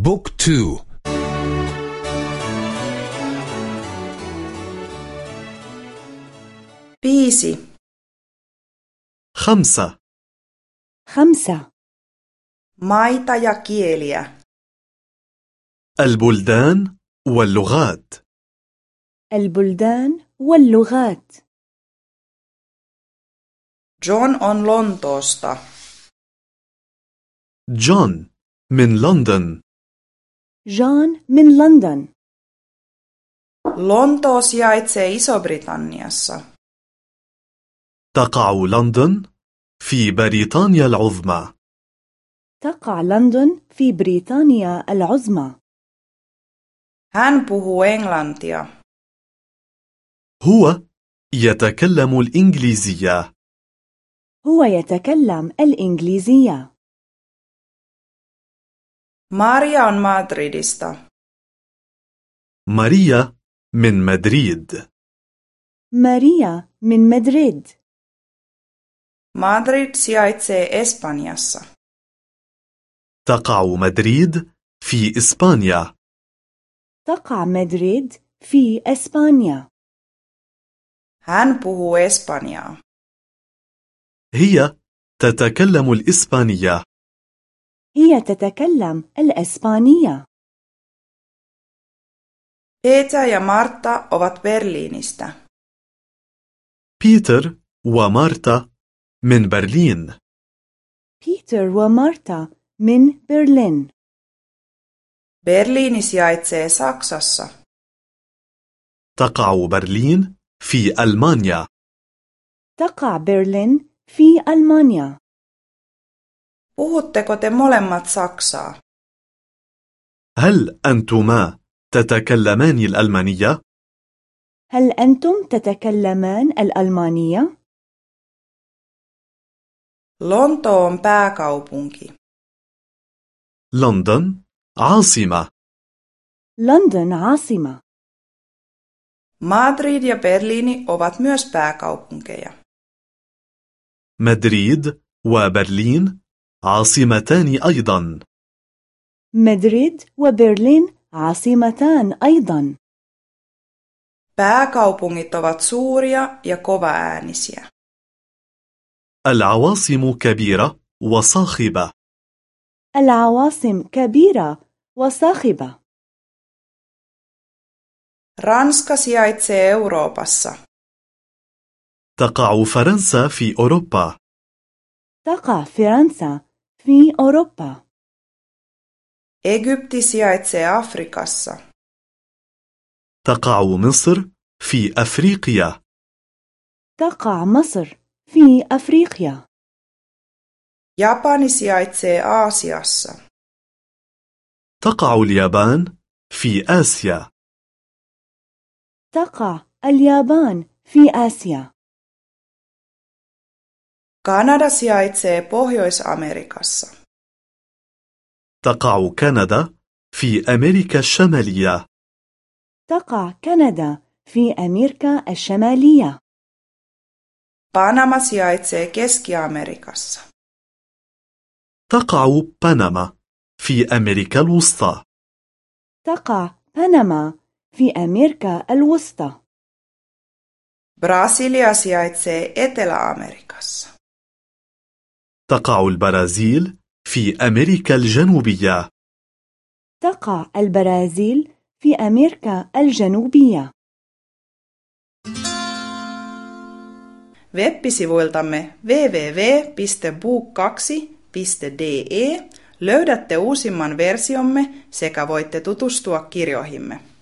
بوك تو. بيسي. خمسة. خمسة. maita ja kieliä. البلدان واللغات. البلدان واللغات. John on Lontoosta. جون من لندن. جون من لندن Lontoo sijaitsee Iso-Britanniassa. تقع لندن في بريطانيا العظمى. تقع لندن في بريطانيا العظمى. Hän puhuu englantia. هو يتكلم الإنجليزية. هو يتكلم الإنجليزية. Maria on Madridista. ماريا من مدريد ماريا من مدريد Madrid sijaitsee Espanjassa. تقع مدريد في إسبانيا تقع مدريد في إسبانيا Hän puhuu espanjaa. هي تتكلم الإسبانية هي تتكلم الإسبانية. Peter ja Martta ovat Berliinistä. بيتر ومارتا من برلين بيتر ومارتا من برلين Berliini sijaitsee Saksassa. تقع برلين في ألمانيا تقع برلين في ألمانيا Puhutteko te molemmat saksaa? هل أنتما تتكلمان الألمانية؟ هل أنتم تتكلمان الألمانية؟ لندن pääkaupunki. لندن عاصمة. لندن عاصمة. مدريد يا برليني ovat myös pääkaupunkeja. مدريد وبرلين عاصمتان أيضا. مدريد وبرلين عاصمتان أيضا. Pääkaupungit ovat suuria ja kovaäänisiä. العواصم كبيرة وصاخبة. العواصم كبيرة وصاخبة. Ranska sijaitsee Euroopassa. تقع فرنسا في أوروبا. تقع فرنسا في أوروبا. Egypti sijaitsee Afrikassa. تقع مصر في أفريقيا. تقع مصر في أفريقيا. Sijaitsee Aasiassa. تقع اليابان في آسيا. تقع اليابان في آسيا. Kanada sijaitsee Pohjois-Amerikassa. تقع كندا في أمريكا الشمالية. تقع كندا في أمريكا الشمالية. Panama sijaitsee Keski- Amerikassa. تقع بنما في أمريكا الوسطى. تقع بنما في أمريكا الوسطى. Brasilia sijaitsee Etelä-Amerikassa. تقع البرازيل في أمريكا الجنوبية تقع البرازيل في أمريكا الجنوبية Web-sivuiltamme www.book2.de löydätte uusimman versiomme sekä voitte tutustua kirjoihimme.